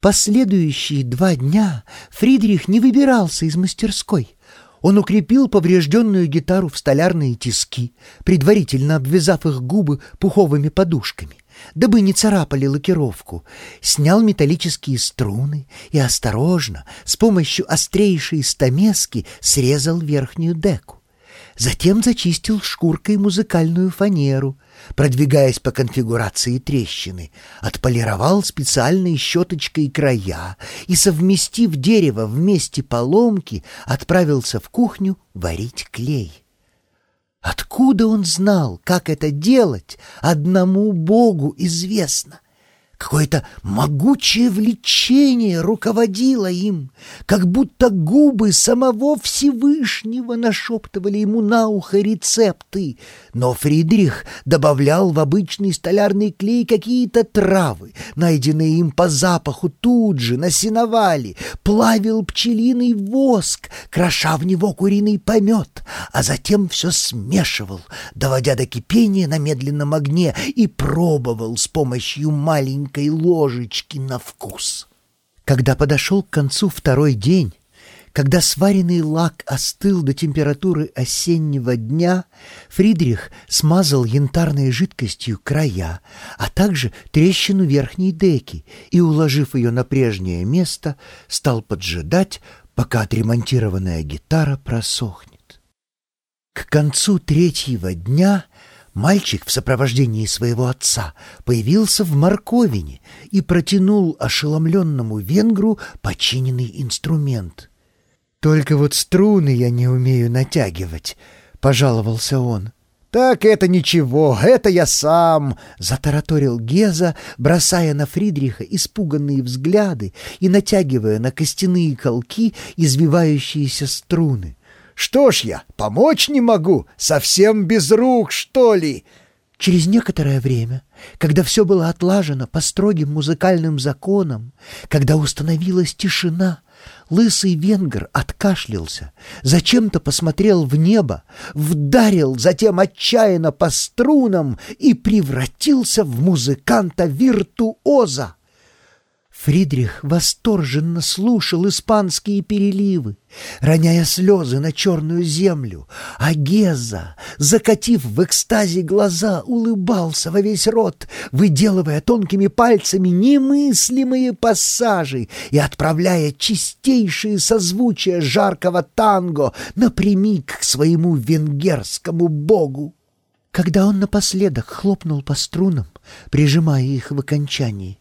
Последующие два дня Фридрих не выбирался из мастерской. Он укрепил поврежденную гитару в столярные тиски, предварительно обвязав их губы пуховыми подушками, дабы не царапали лакировку, снял металлические струны и осторожно, с помощью острейшей стамески, срезал верхнюю деку. Затем зачистил шкуркой музыкальную фанеру, продвигаясь по конфигурации трещины, отполировал специальной щеточкой края и, совместив дерево вместе поломки, отправился в кухню варить клей. Откуда он знал, как это делать, одному Богу известно — Какое-то могучее влечение руководило им, как будто губы самого Всевышнего нашептывали ему на ухо рецепты. Но Фридрих добавлял в обычный столярный клей какие-то травы, найденные им по запаху тут же на сеновале, плавил пчелиный воск, кроша в него куриный помет, а затем все смешивал, доводя до кипения на медленном огне и пробовал с помощью маленького маленькой ложечки на вкус. Когда подошел к концу второй день, когда сваренный лак остыл до температуры осеннего дня, Фридрих смазал янтарной жидкостью края, а также трещину верхней деки и, уложив ее на прежнее место, стал поджидать, пока отремонтированная гитара просохнет. К концу третьего дня Мальчик в сопровождении своего отца появился в Марковине и протянул ошеломленному венгру починенный инструмент. «Только вот струны я не умею натягивать», — пожаловался он. «Так это ничего, это я сам!» — затараторил Геза, бросая на Фридриха испуганные взгляды и натягивая на костяные колки извивающиеся струны. Что ж я, помочь не могу? Совсем без рук, что ли?» Через некоторое время, когда все было отлажено по строгим музыкальным законам, когда установилась тишина, лысый венгр откашлялся, зачем-то посмотрел в небо, вдарил затем отчаянно по струнам и превратился в музыканта-виртуоза. Фридрих восторженно слушал испанские переливы, роняя слезы на черную землю, а Геза, закатив в экстазе глаза, улыбался во весь рот, выделывая тонкими пальцами немыслимые пассажи и отправляя чистейшие созвучия жаркого танго напрямик к своему венгерскому богу. Когда он напоследок хлопнул по струнам, прижимая их в окончании,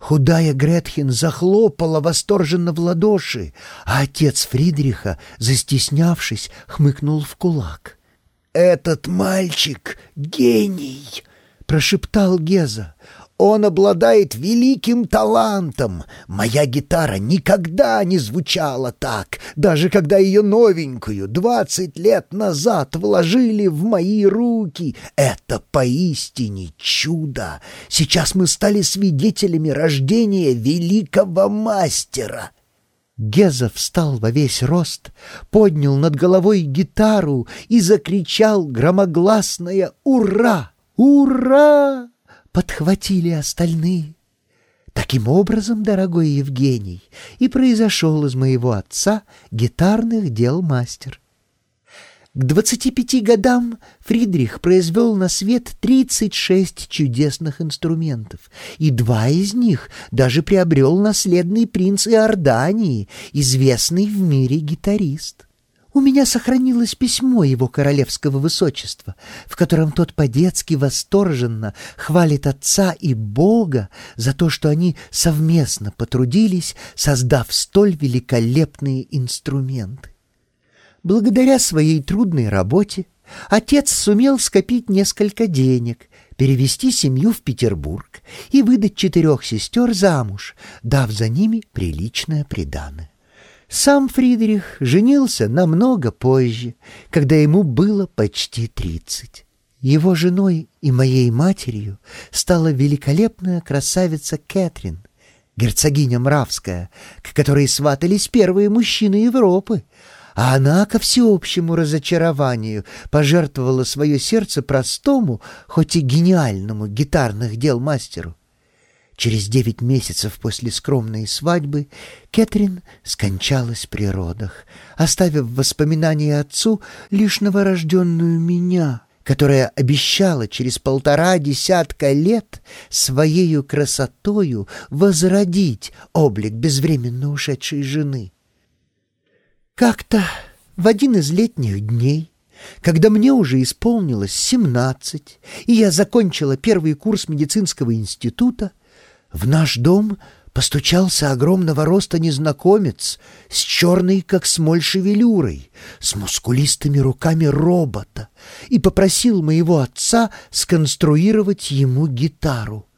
Худая Гретхен захлопала восторженно в ладоши, а отец Фридриха, застеснявшись, хмыкнул в кулак. «Этот мальчик — гений!» — прошептал Геза. Он обладает великим талантом. Моя гитара никогда не звучала так, даже когда ее новенькую двадцать лет назад вложили в мои руки. Это поистине чудо. Сейчас мы стали свидетелями рождения великого мастера. Геза встал во весь рост, поднял над головой гитару и закричал громогласное «Ура! Ура!» Подхватили остальные. Таким образом, дорогой Евгений, и произошел из моего отца гитарных дел мастер. К 25 годам Фридрих произвел на свет 36 чудесных инструментов, и два из них даже приобрел наследный принц Иордании, известный в мире гитарист. У меня сохранилось письмо его королевского высочества, в котором тот по-детски восторженно хвалит отца и Бога за то, что они совместно потрудились, создав столь великолепные инструменты. Благодаря своей трудной работе отец сумел скопить несколько денег, перевести семью в Петербург и выдать четырех сестер замуж, дав за ними приличное приданое. Сам Фридрих женился намного позже, когда ему было почти тридцать. Его женой и моей матерью стала великолепная красавица Кэтрин, герцогиня Мравская, к которой сватались первые мужчины Европы, а она, ко всеобщему разочарованию, пожертвовала свое сердце простому, хоть и гениальному гитарных дел мастеру. Через девять месяцев после скромной свадьбы Кэтрин скончалась при родах, оставив в воспоминании отцу лишь новорожденную меня, которая обещала через полтора десятка лет своею красотою возродить облик безвременно ушедшей жены. Как-то в один из летних дней когда мне уже исполнилось семнадцать, и я закончила первый курс медицинского института, в наш дом постучался огромного роста незнакомец с черной, как смоль, шевелюрой, с мускулистыми руками робота и попросил моего отца сконструировать ему гитару.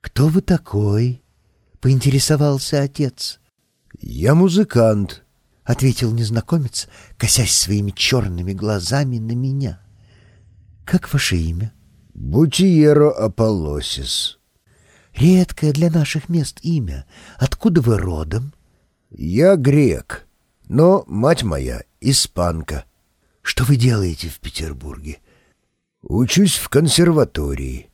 «Кто вы такой?» — поинтересовался отец. «Я музыкант», — ответил незнакомец, косясь своими черными глазами на меня. «Как ваше имя?» «Бутиеро Аполлосис». Редкое для наших мест имя. Откуда вы родом? Я грек, но мать моя испанка. Что вы делаете в Петербурге? Учусь в консерватории.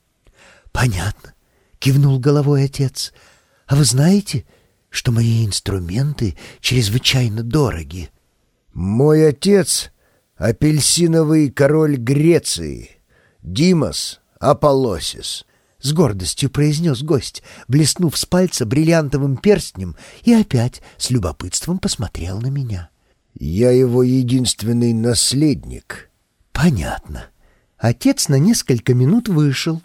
Понятно, кивнул головой отец. А вы знаете, что мои инструменты чрезвычайно дороги? Мой отец — апельсиновый король Греции, Димас Аполлосис. — с гордостью произнес гость, блеснув с пальца бриллиантовым перстнем и опять с любопытством посмотрел на меня. «Я его единственный наследник». «Понятно». Отец на несколько минут вышел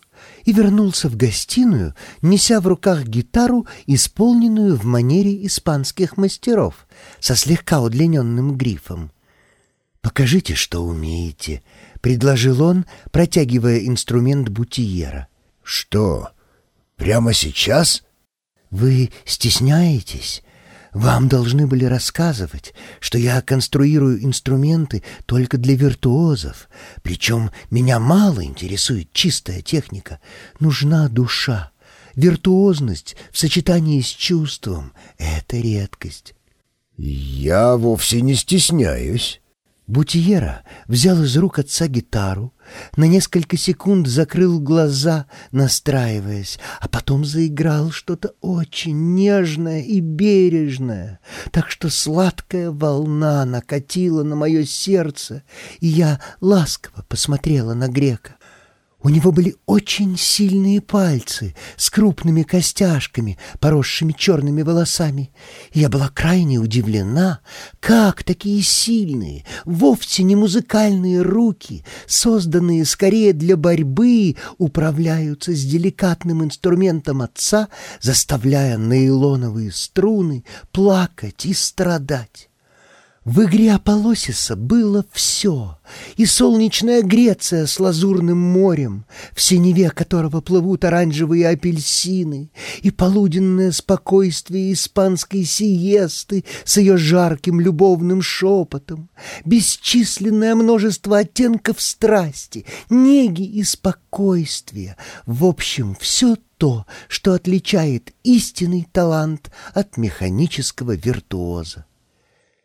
и вернулся в гостиную, неся в руках гитару, исполненную в манере испанских мастеров, со слегка удлиненным грифом. «Покажите, что умеете», — предложил он, протягивая инструмент бутиера. «Что, прямо сейчас?» «Вы стесняетесь? Вам должны были рассказывать, что я конструирую инструменты только для виртуозов, причем меня мало интересует чистая техника. Нужна душа. Виртуозность в сочетании с чувством — это редкость». «Я вовсе не стесняюсь». Бутиера взял из рук отца гитару, на несколько секунд закрыл глаза, настраиваясь, а потом заиграл что-то очень нежное и бережное, так что сладкая волна накатила на мое сердце, и я ласково посмотрела на грека. У него были очень сильные пальцы с крупными костяшками, поросшими черными волосами. я была крайне удивлена, как такие сильные, вовсе не музыкальные руки, созданные скорее для борьбы, управляются с деликатным инструментом отца, заставляя нейлоновые струны плакать и страдать. В игре Аполлосиса было все, и солнечная Греция с лазурным морем, в синеве которого плывут оранжевые апельсины, и полуденное спокойствие испанской сиесты с ее жарким любовным шепотом, бесчисленное множество оттенков страсти, неги и спокойствия, в общем, все то, что отличает истинный талант от механического виртуоза.